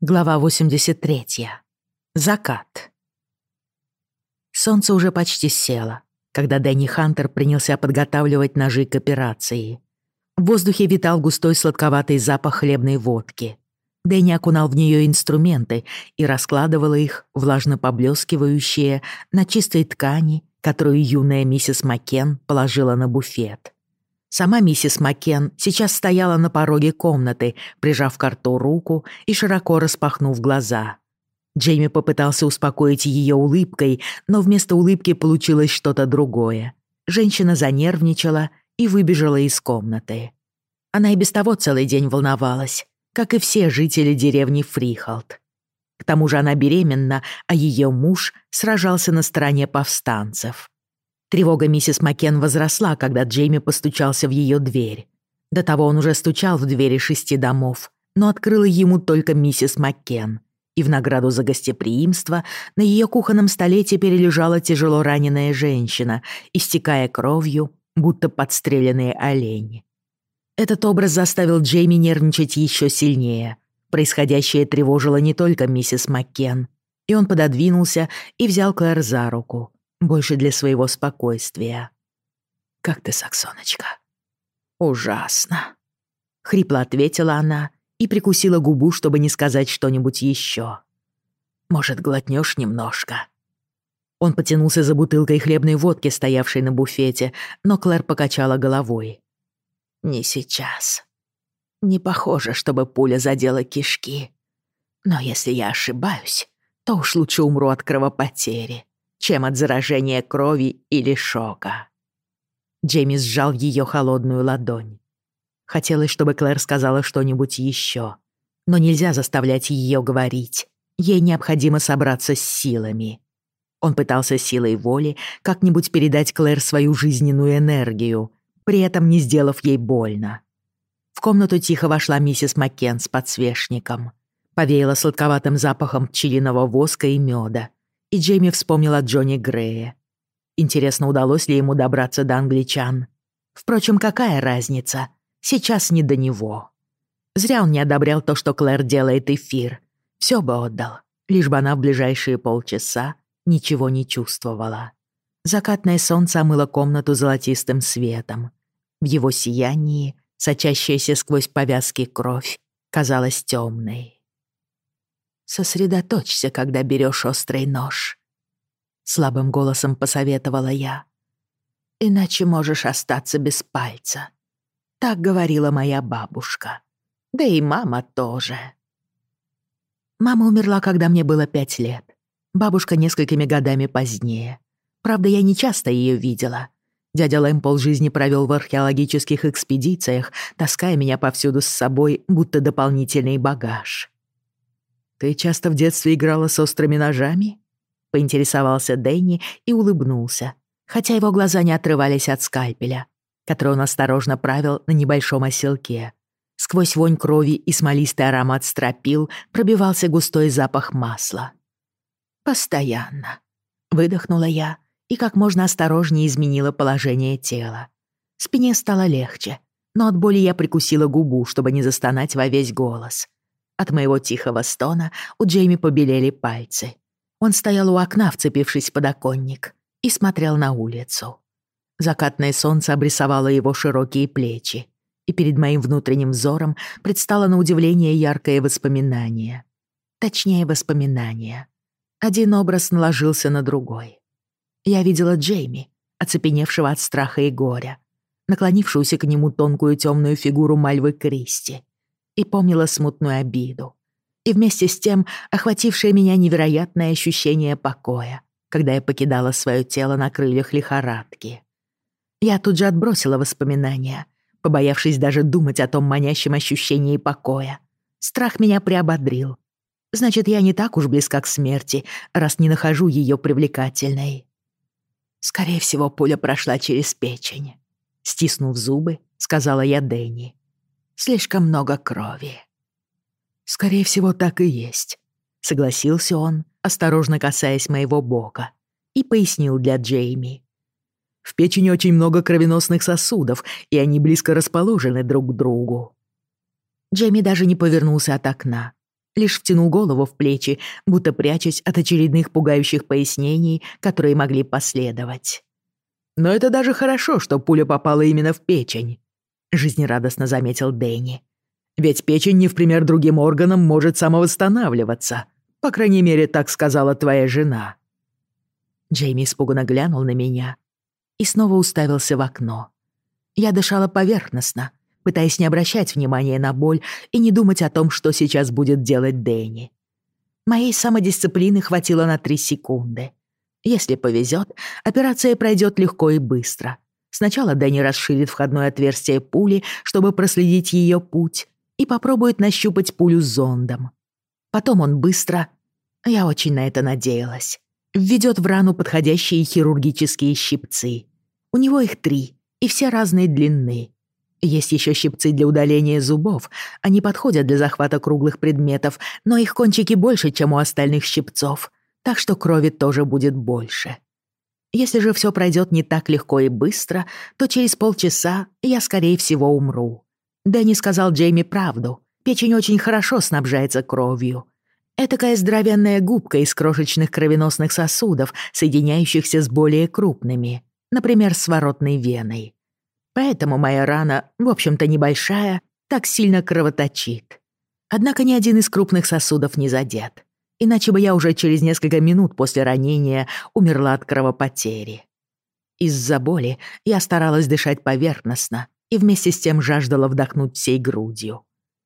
Глава 83. Закат. Солнце уже почти село, когда Дэнни Хантер принялся подготавливать ножи к операции. В воздухе витал густой сладковатый запах хлебной водки. Дэнни окунал в нее инструменты и раскладывал их, влажно поблескивающие, на чистой ткани, которую юная миссис Макен положила на буфет. Сама миссис Макен сейчас стояла на пороге комнаты, прижав к рту руку и широко распахнув глаза. Джейми попытался успокоить ее улыбкой, но вместо улыбки получилось что-то другое. Женщина занервничала и выбежала из комнаты. Она и без того целый день волновалась, как и все жители деревни Фрихолд. К тому же она беременна, а ее муж сражался на стороне повстанцев. Тревога миссис Макен возросла, когда Джейми постучался в ее дверь. До того он уже стучал в двери шести домов, но открыла ему только миссис Макен. И в награду за гостеприимство на ее кухонном столе теперь лежала тяжело раненая женщина, истекая кровью, будто подстреленные олени. Этот образ заставил Джейми нервничать еще сильнее. Происходящее тревожило не только миссис Маккен. И он пододвинулся и взял Клэр за руку больше для своего спокойствия. «Как ты, Саксоночка?» «Ужасно», — хрипло ответила она и прикусила губу, чтобы не сказать что-нибудь еще. «Может, глотнешь немножко?» Он потянулся за бутылкой хлебной водки, стоявшей на буфете, но Клэр покачала головой. «Не сейчас. Не похоже, чтобы пуля задела кишки. Но если я ошибаюсь, то уж лучше умру от кровопотери чем от заражения крови или шока. Джейми сжал ее холодную ладонь. Хотелось, чтобы Клэр сказала что-нибудь еще, но нельзя заставлять ее говорить. Ей необходимо собраться с силами. Он пытался силой воли как-нибудь передать Клэр свою жизненную энергию, при этом не сделав ей больно. В комнату тихо вошла миссис Маккен с подсвечником. Повеяла сладковатым запахом пчелиного воска и меда и Джейми вспомнил о Джонни Грее. Интересно, удалось ли ему добраться до англичан? Впрочем, какая разница? Сейчас не до него. Зря он не одобрял то, что Клэр делает эфир. Все бы отдал, лишь бы она в ближайшие полчаса ничего не чувствовала. Закатное солнце омыло комнату золотистым светом. В его сиянии, сочащаяся сквозь повязки кровь, казалась темной. Сосредоточься, когда берешь острый нож. Слабым голосом посоветовала я. Иначе можешь остаться без пальца. Так говорила моя бабушка. Да и мама тоже. Мама умерла, когда мне было пять лет. Бабушка несколькими годами позднее. Правда, я не часто ее видела. Дядя Лэм полжизни провел в археологических экспедициях, таская меня повсюду с собой, будто дополнительный багаж. «Ты часто в детстве играла с острыми ножами?» — поинтересовался Дэнни и улыбнулся, хотя его глаза не отрывались от скальпеля, который он осторожно правил на небольшом оселке. Сквозь вонь крови и смолистый аромат стропил пробивался густой запах масла. «Постоянно», — выдохнула я и как можно осторожнее изменила положение тела. Спине стало легче, но от боли я прикусила губу, чтобы не застонать во весь голос. От моего тихого стона у Джейми побелели пальцы. Он стоял у окна, вцепившись в подоконник, и смотрел на улицу. Закатное солнце обрисовало его широкие плечи, и перед моим внутренним взором предстало на удивление яркое воспоминание. Точнее, воспоминание. Один образ наложился на другой. Я видела Джейми, оцепеневшего от страха и горя, наклонившуюся к нему тонкую темную фигуру Мальвы Кристи, и помнила смутную обиду. И вместе с тем охватившее меня невероятное ощущение покоя, когда я покидала свое тело на крыльях лихорадки. Я тут же отбросила воспоминания, побоявшись даже думать о том манящем ощущении покоя. Страх меня приободрил. Значит, я не так уж близка к смерти, раз не нахожу ее привлекательной. Скорее всего, пуля прошла через печень. Стиснув зубы, сказала я Дэнни. Слишком много крови. Скорее всего, так и есть, согласился он, осторожно касаясь моего бока, и пояснил для Джейми. В печени очень много кровеносных сосудов, и они близко расположены друг к другу. Джейми даже не повернулся от окна, лишь втянул голову в плечи, будто прячась от очередных пугающих пояснений, которые могли последовать. «Но это даже хорошо, что пуля попала именно в печень», — жизнерадостно заметил Дэнни. «Ведь печень не в пример другим органам может самовосстанавливаться. По крайней мере, так сказала твоя жена». Джейми испуганно глянул на меня и снова уставился в окно. Я дышала поверхностно, пытаясь не обращать внимания на боль и не думать о том, что сейчас будет делать Дэнни. Моей самодисциплины хватило на три секунды. Если повезет, операция пройдет легко и быстро. Сначала Дэнни расширит входное отверстие пули, чтобы проследить ее путь, и попробует нащупать пулю зондом. Потом он быстро, я очень на это надеялась, введет в рану подходящие хирургические щипцы. У него их три, и все разной длины. Есть еще щипцы для удаления зубов. Они подходят для захвата круглых предметов, но их кончики больше, чем у остальных щипцов, так что крови тоже будет больше. Если же все пройдет не так легко и быстро, то через полчаса я, скорее всего, умру. Дэнни сказал Джейми правду. Печень очень хорошо снабжается кровью. Этакая здоровенная губка из крошечных кровеносных сосудов, соединяющихся с более крупными, например, с воротной веной. Поэтому моя рана, в общем-то небольшая, так сильно кровоточит. Однако ни один из крупных сосудов не задет. Иначе бы я уже через несколько минут после ранения умерла от кровопотери. Из-за боли я старалась дышать поверхностно и вместе с тем жаждала вдохнуть всей грудью.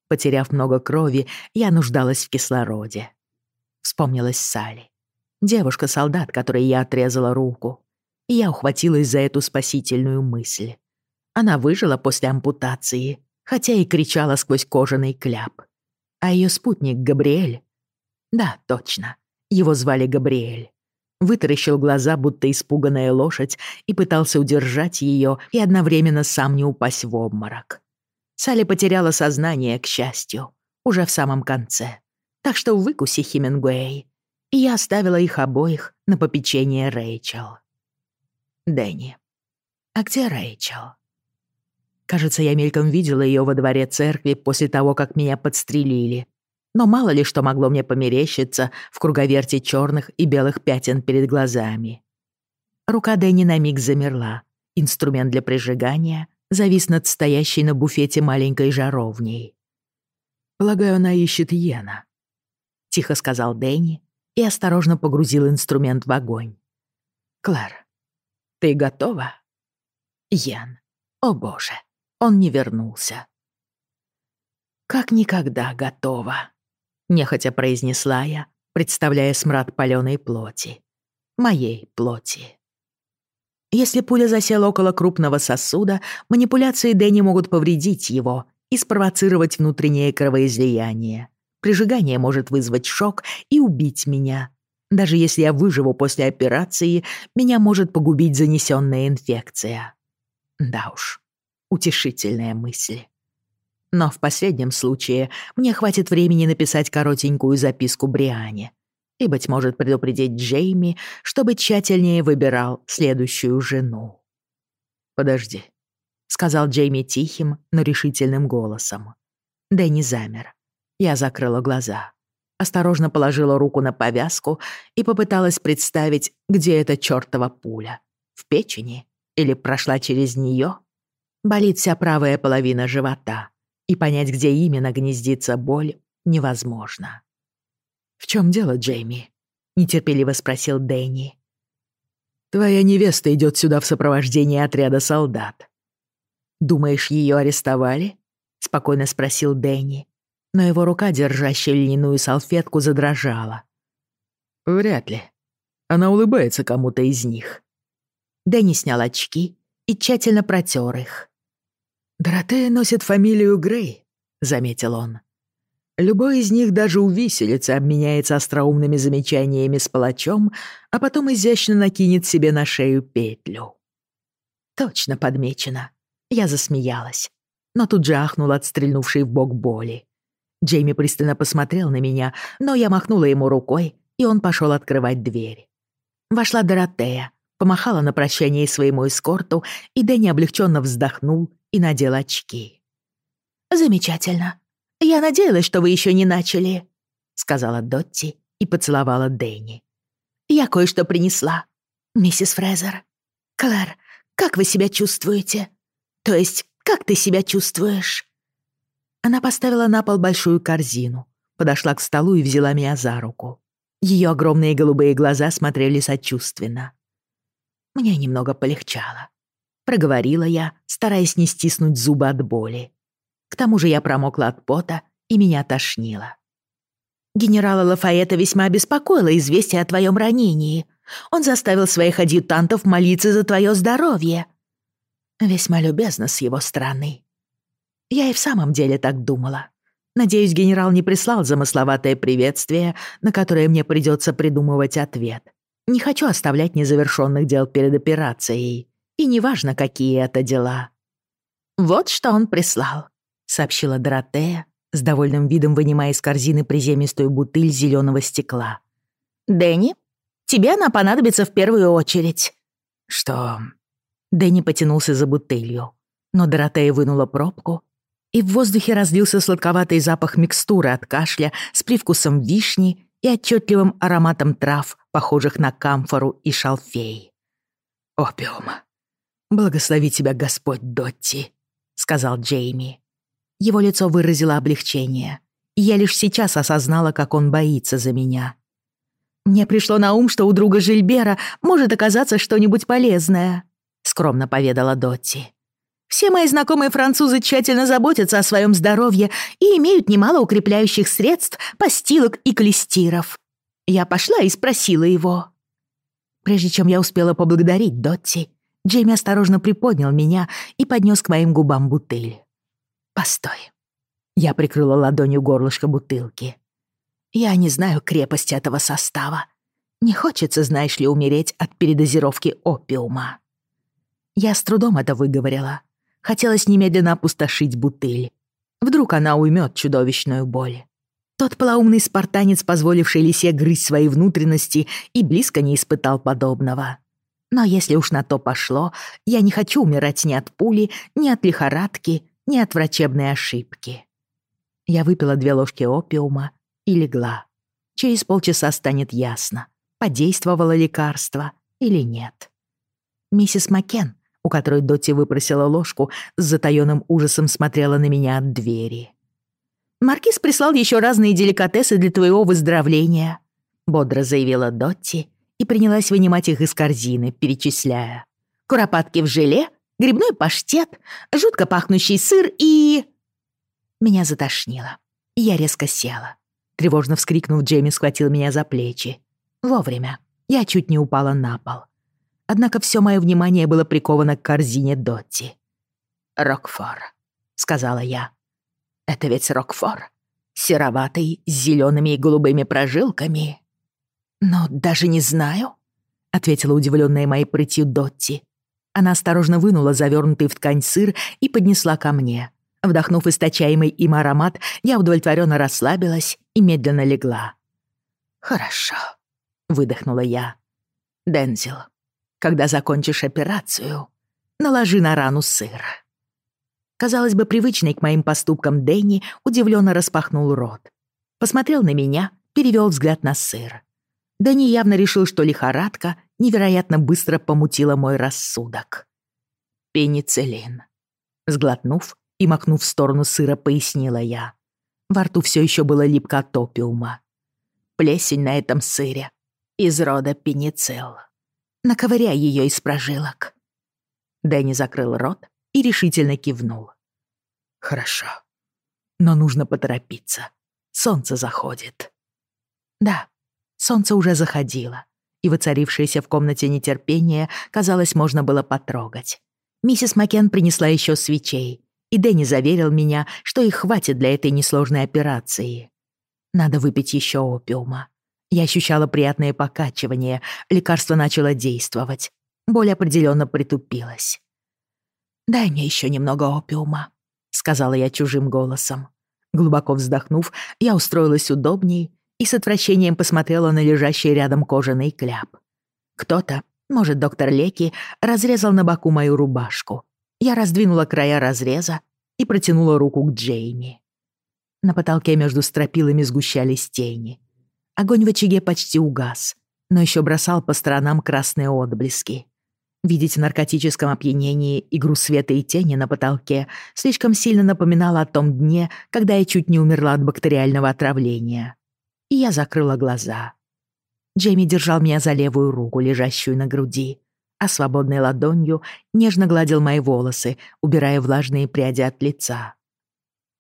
Потеряв много крови, я нуждалась в кислороде. Вспомнилась Салли. Девушка-солдат, которой я отрезала руку. И я ухватилась за эту спасительную мысль. Она выжила после ампутации, хотя и кричала сквозь кожаный кляп. А ее спутник Габриэль... Да, точно, его звали Габриэль. Вытаращил глаза, будто испуганная лошадь, и пытался удержать ее и одновременно сам не упасть в обморок. Салли потеряла сознание, к счастью, уже в самом конце. Так что выкуси Хемингуэй. И я оставила их обоих на попечение Рэйчел. Дэнни. А где Рэйчел? Кажется, я мельком видела ее во дворе церкви после того, как меня подстрелили. Но мало ли что могло мне померещиться в круговерте черных и белых пятен перед глазами. Рука Дэнни на миг замерла. Инструмент для прижигания завис над стоящей на буфете маленькой жаровней. «Полагаю, она ищет Йена», — тихо сказал Дэнни и осторожно погрузил инструмент в огонь. «Клэр, ты готова?» «Йен, о боже!» он не вернулся. «Как никогда готова», — нехотя произнесла я, представляя смрад палёной плоти. Моей плоти. Если пуля засела около крупного сосуда, манипуляции Дэнни могут повредить его и спровоцировать внутреннее кровоизлияние. Прижигание может вызвать шок и убить меня. Даже если я выживу после операции, меня может погубить занесенная инфекция. Да уж, утешительная мысль. Но в последнем случае мне хватит времени написать коротенькую записку Бриане и, быть может, предупредить Джейми, чтобы тщательнее выбирал следующую жену. «Подожди», — сказал Джейми тихим, но решительным голосом. Дэнни замер. Я закрыла глаза. Осторожно положила руку на повязку и попыталась представить, где эта чёртова пуля. В печени? Или прошла через неё? Болит вся правая половина живота, и понять, где именно гнездится боль, невозможно. «В чем дело, Джейми?» — нетерпеливо спросил Дэнни. «Твоя невеста идет сюда в сопровождении отряда солдат». «Думаешь, ее арестовали?» — спокойно спросил Дэнни, но его рука, держащая льняную салфетку, задрожала. «Вряд ли. Она улыбается кому-то из них». Дэнни снял очки и тщательно протер их. «Доротея носит фамилию Грей», — заметил он. «Любой из них даже у виселицы обменяется остроумными замечаниями с палачом, а потом изящно накинет себе на шею петлю». Точно подмечено. Я засмеялась, но тут же ахнула от стрельнувшей в бок боли. Джейми пристально посмотрел на меня, но я махнула ему рукой, и он пошел открывать дверь. Вошла Доротея, помахала на прощание своему эскорту, и Дэнни облегченно вздохнул и надел очки. «Замечательно. Я надеялась, что вы еще не начали». — сказала Дотти и поцеловала Дэнни. «Я кое-что принесла, миссис Фрезер. Клэр, как вы себя чувствуете? То есть, как ты себя чувствуешь?» Она поставила на пол большую корзину, подошла к столу и взяла меня за руку. Ее огромные голубые глаза смотрели сочувственно. Мне немного полегчало. Проговорила я, стараясь не стиснуть зубы от боли. К тому же я промокла от пота, и меня тошнило. Генерала Лафаэта весьма беспокоило известие о твоем ранении. Он заставил своих адъютантов молиться за твое здоровье. Весьма любезно с его стороны. Я и в самом деле так думала. Надеюсь, генерал не прислал замысловатое приветствие, на которое мне придется придумывать ответ. Не хочу оставлять незавершенных дел перед операцией. И неважно, какие это дела. «Вот что он прислал», — сообщила Доротея, с довольным видом вынимая из корзины приземистую бутыль зеленого стекла. «Дэнни, тебе она понадобится в первую очередь». «Что?» Дэнни потянулся за бутылью, но Доротея вынула пробку и в воздухе разлился сладковатый запах микстуры от кашля с привкусом вишни и отчетливым ароматом трав, похожих на камфору и шалфей. «Опиум. Благослови тебя Господь, Дотти», — сказал Джейми. Его лицо выразило облегчение, я лишь сейчас осознала, как он боится за меня. «Мне пришло на ум, что у друга Жильбера может оказаться что-нибудь полезное», — скромно поведала Дотти. Все мои знакомые французы тщательно заботятся о своем здоровье и имеют немало укрепляющих средств, постилок и клестиров. Я пошла и спросила его. Прежде чем я успела поблагодарить Дотти, Джейми осторожно приподнял меня и поднес к моим губам бутыль. «Постой». Я прикрыла ладонью горлышко бутылки. «Я не знаю крепости этого состава. Не хочется, знаешь ли, умереть от передозировки опиума». Я с трудом это выговорила, Хотелось немедленно опустошить бутыль. Вдруг она уймет чудовищную боль. Тот полоумный спартанец, позволивший лисе грызть свои внутренности, и близко не испытал подобного. Но если уж на то пошло, я не хочу умирать ни от пули, ни от лихорадки, ни от врачебной ошибки. Я выпила две ложки опиума и легла. Через полчаса станет ясно, подействовало лекарство или нет. Миссис Макен у которой Дотти выпросила ложку, с затаённым ужасом смотрела на меня от двери. «Маркиз прислал еще разные деликатесы для твоего выздоровления», бодро заявила Дотти и принялась вынимать их из корзины, перечисляя. «Куропатки в желе, грибной паштет, жутко пахнущий сыр и...» Меня затошнило, я резко села. Тревожно вскрикнув, Джейми схватил меня за плечи. Вовремя. Я чуть не упала на пол. Однако все мое внимание было приковано к корзине Дотти. «Рокфор», — сказала я. «Это ведь Рокфор. Сероватый, с зелеными и голубыми прожилками». «Но даже не знаю», — ответила удивленная моей прытью Дотти. Она осторожно вынула завернутый в ткань сыр и поднесла ко мне. Вдохнув источаемый им аромат, я удовлетворенно расслабилась и медленно легла. «Хорошо», — выдохнула я. «Дензил, когда закончишь операцию, наложи на рану сыр». Казалось бы, привычный к моим поступкам Дэнни удивленно распахнул рот. Посмотрел на меня, перевел взгляд на сыр. Дэнни явно решил, что лихорадка невероятно быстро помутила мой рассудок. «Пенициллин». Сглотнув и макнув в сторону сыра, пояснила я. Во рту все еще было липко от опиума. Плесень на этом сыре из рода пеницилл. Наковыряй ее из прожилок». Дэнни закрыл рот и решительно кивнул. «Хорошо. Но нужно поторопиться. Солнце заходит». Да, солнце уже заходило, и воцарившееся в комнате нетерпение, казалось, можно было потрогать. Миссис Макен принесла еще свечей, и Дэнни заверил меня, что их хватит для этой несложной операции. Надо выпить еще опиума. Я ощущала приятное покачивание, лекарство начало действовать. Боль определенно притупилась. «Дай мне еще немного опиума», — сказала я чужим голосом. Глубоко вздохнув, я устроилась удобнее и с отвращением посмотрела на лежащий рядом кожаный кляп. Кто-то, может, доктор Леки, разрезал на боку мою рубашку. Я раздвинула края разреза и протянула руку к Джейми. На потолке между стропилами сгущались тени. Огонь в очаге почти угас, но еще бросал по сторонам красные отблески. Видеть в наркотическом опьянении игру света и тени на потолке слишком сильно напоминало о том дне, когда я чуть не умерла от бактериального отравления. И я закрыла глаза. Джейми держал меня за левую руку, лежащую на груди, а свободной ладонью нежно гладил мои волосы, убирая влажные пряди от лица.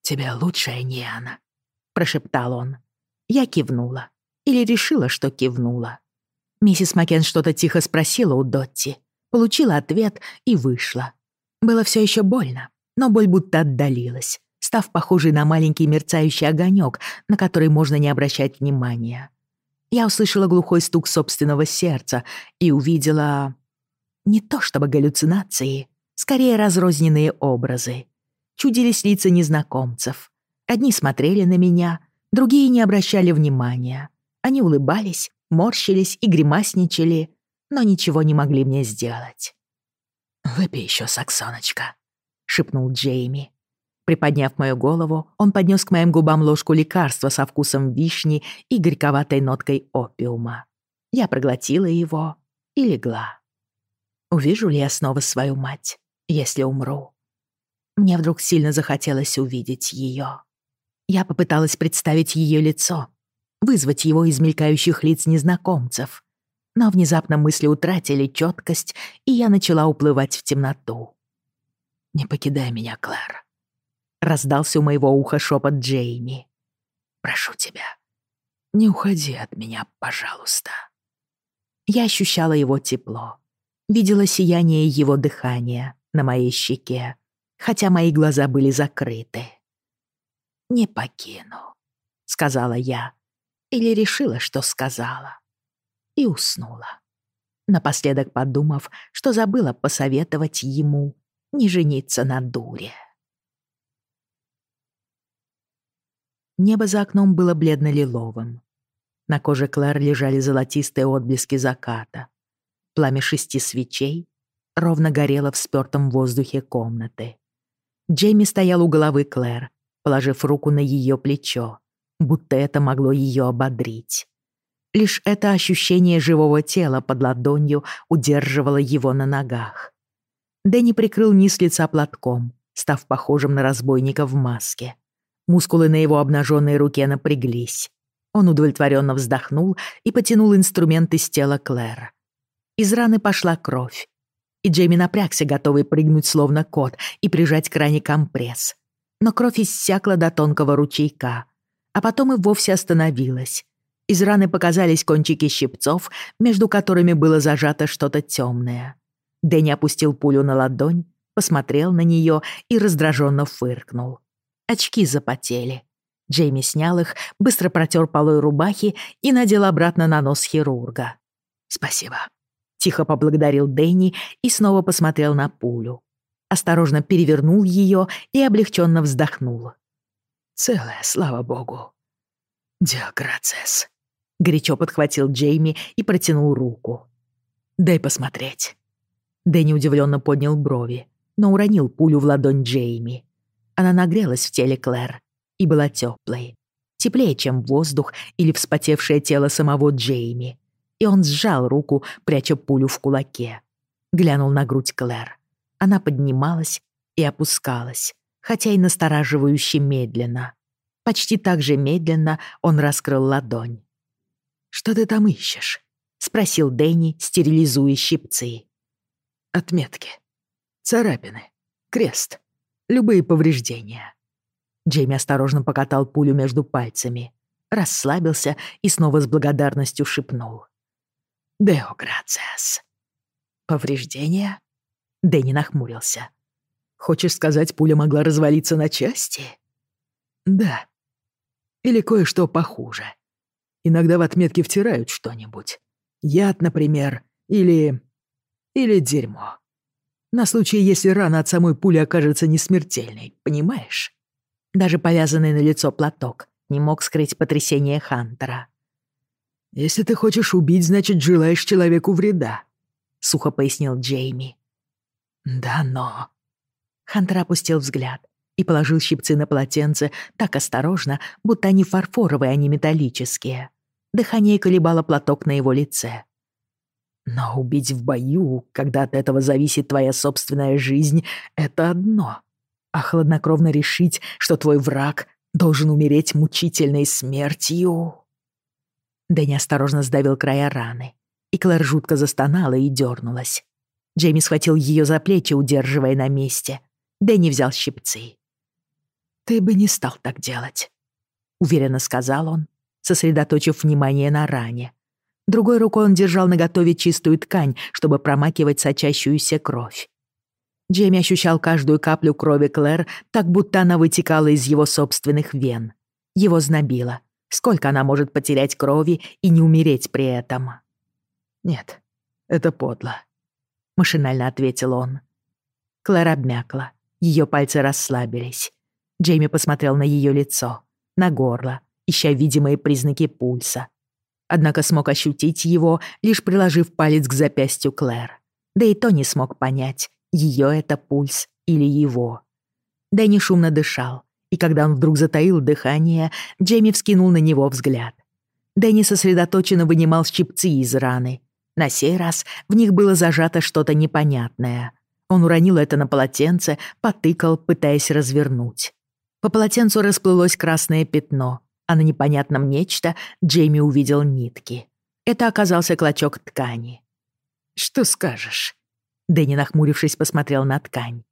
«Тебя лучшая Ниана», — прошептал он. Я кивнула. Или решила, что кивнула. Миссис Макен что-то тихо спросила у Дотти, получила ответ и вышла. Было все еще больно, но боль будто отдалилась, став похожей на маленький мерцающий огонек, на который можно не обращать внимания. Я услышала глухой стук собственного сердца и увидела... Не то чтобы галлюцинации, скорее разрозненные образы чудились лица незнакомцев. Одни смотрели на меня, другие не обращали внимания. Они улыбались, морщились и гримасничали, но ничего не могли мне сделать. «Выпей еще, Саксоночка», — шепнул Джейми. Приподняв мою голову, он поднес к моим губам ложку лекарства со вкусом вишни и горьковатой ноткой опиума. Я проглотила его и легла. Увижу ли я снова свою мать, если умру? Мне вдруг сильно захотелось увидеть ее. Я попыталась представить ее лицо, вызвать его из мелькающих лиц незнакомцев. Но внезапно мысли утратили четкость, и я начала уплывать в темноту. «Не покидай меня, Клэр», — раздался у моего уха шепот Джейми. «Прошу тебя, не уходи от меня, пожалуйста». Я ощущала его тепло, видела сияние его дыхания на моей щеке, хотя мои глаза были закрыты. «Не покину», — сказала я, или решила, что сказала, и уснула. Напоследок подумав, что забыла посоветовать ему не жениться на дуре. Небо за окном было бледно-лиловым. На коже Клэр лежали золотистые отблески заката. Пламя шести свечей ровно горело в спёртом воздухе комнаты. Джейми стоял у головы Клэр, положив руку на ее плечо, будто это могло ее ободрить. Лишь это ощущение живого тела под ладонью удерживало его на ногах. Дэнни прикрыл низ лица платком, став похожим на разбойника в маске. Мускулы на его обнаженной руке напряглись. Он удовлетворенно вздохнул и потянул инструмент из тела Клэр. Из раны пошла кровь, и Джейми напрягся, готовый прыгнуть словно кот и прижать к ране компресс. Но кровь иссякла до тонкого ручейка, а потом и вовсе остановилась. Из раны показались кончики щипцов, между которыми было зажато что-то темное. Дэнни опустил пулю на ладонь, посмотрел на нее и раздраженно фыркнул. Очки запотели. Джейми снял их, быстро протер полой рубахи и надел обратно на нос хирурга. «Спасибо», Тихо поблагодарил Дэнни и снова посмотрел на пулю. Осторожно перевернул ее и облегченно вздохнул. «Целая, слава богу». «Диаграцес», — горячо подхватил Джейми и протянул руку. «Дай посмотреть». Дэнни удивленно поднял брови, но уронил пулю в ладонь Джейми. Она нагрелась в теле Клэр и была теплой. Теплее, чем воздух или вспотевшее тело самого Джейми и он сжал руку, пряча пулю в кулаке. Глянул на грудь Клэр. Она поднималась и опускалась, хотя и настораживающе медленно. Почти так же медленно он раскрыл ладонь. «Что ты там ищешь?» — спросил Дэнни, стерилизуя щипцы. «Отметки. Царапины. Крест. Любые повреждения». Джейми осторожно покатал пулю между пальцами, расслабился и снова с благодарностью шепнул. Део грациас. Повреждения? Дэнни нахмурился. Хочешь сказать, пуля могла развалиться на части? Да. Или кое-что похуже. Иногда в отметке втирают что-нибудь. Яд, например, или... или дерьмо. На случай, если рана от самой пули окажется несмертельной, понимаешь? Даже повязанный на лицо платок не мог скрыть потрясение Хантера. «Если ты хочешь убить, значит, желаешь человеку вреда», — сухо пояснил Джейми. «Да, но...» Хантер опустил взгляд и положил щипцы на полотенце так осторожно, будто они фарфоровые, а не металлические. Дыхание колебало платок на его лице. Но убить в бою, когда от этого зависит твоя собственная жизнь, это одно. А хладнокровно решить, что твой враг должен умереть мучительной смертью... Дэнни осторожно сдавил края раны, и Клэр жутко застонала и дернулась. Джейми схватил ее за плечи, удерживая на месте. Дэнни взял щипцы. «Ты бы не стал так делать», — уверенно сказал он, сосредоточив внимание на ране. Другой рукой он держал наготове чистую ткань, чтобы промакивать сочащуюся кровь. Джейми ощущал каждую каплю крови Клэр, так будто она вытекала из его собственных вен. Его знобило. Сколько она может потерять крови и не умереть при этом? «Нет, это подло», — машинально ответил он. Клэр обмякла. Ее пальцы расслабились. Джейми посмотрел на ее лицо, на горло, ища видимые признаки пульса. Однако смог ощутить его, лишь приложив палец к запястью Клэр. Да и то не смог понять, ее это пульс или его. Дэнни шумно дышал, и когда он вдруг затаил дыхание, Джейми вскинул на него взгляд. Дэнни сосредоточенно вынимал щипцы из раны. На сей раз в них было зажато что-то непонятное. Он уронил это на полотенце, потыкал, пытаясь развернуть. По полотенцу расплылось красное пятно, а на непонятном нечто Джейми увидел нитки. Это оказался клочок ткани. «Что скажешь?» Дэнни, нахмурившись, посмотрел на ткань.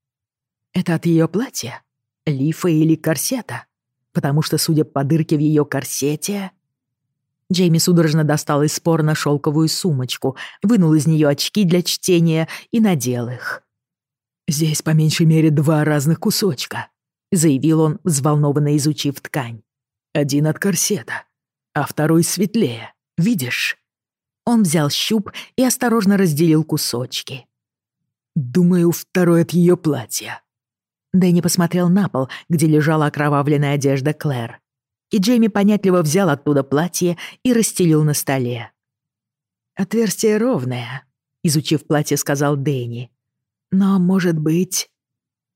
«Это от ее платья? Лифа или корсета? Потому что, судя по дырке в ее корсете...» Джейми судорожно достал из спорна шелковую сумочку, вынул из нее очки для чтения и надел их. «Здесь по меньшей мере два разных кусочка», — заявил он, взволнованно изучив ткань. «Один от корсета, а второй светлее. Видишь?» Он взял щуп и осторожно разделил кусочки. «Думаю, второй от ее платья». Дэнни посмотрел на пол, где лежала окровавленная одежда Клэр. И Джейми понятливо взял оттуда платье и расстелил на столе. «Отверстие ровное», — изучив платье, сказал Дэнни. «Но, может быть...»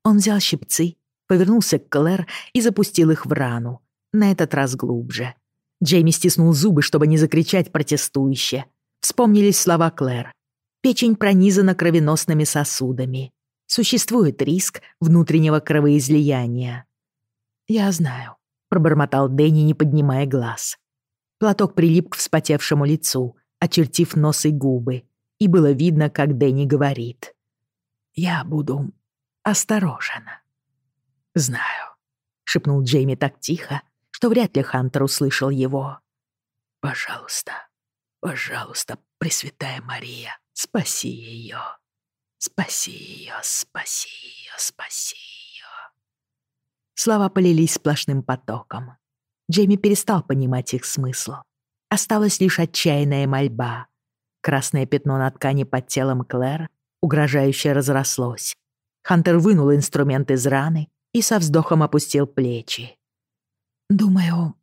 Он взял щипцы, повернулся к Клэр и запустил их в рану, на этот раз глубже. Джейми стиснул зубы, чтобы не закричать протестующе. Вспомнились слова Клэр. Печень пронизана кровеносными сосудами. Существует риск внутреннего кровоизлияния. «Я знаю», — пробормотал Дэнни, не поднимая глаз. Платок прилип к вспотевшему лицу, очертив нос и губы, и было видно, как Дэнни говорит. «Я буду осторожен». «Знаю», — шепнул Джейми так тихо, что вряд ли Хантер услышал его. «Пожалуйста, пожалуйста, Пресвятая Мария, Спаси ее. Спаси ее, спаси ее, спаси ее. Слова полились сплошным потоком. Джейми перестал понимать их смысл. Осталась лишь отчаянная мольба. Красное пятно на ткани под телом Клэр угрожающе разрослось. Хантер вынул инструмент из раны и со вздохом опустил плечи. «Думаю,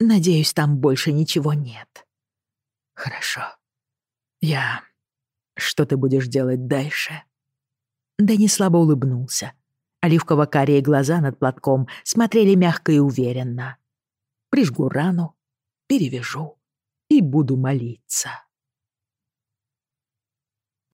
надеюсь, там больше ничего нет». «Хорошо. Я что ты будешь делать дальше?» Дэнни слабо улыбнулся. Оливково-карие глаза над платком смотрели мягко и уверенно. «Прижгу рану, перевяжу и буду молиться».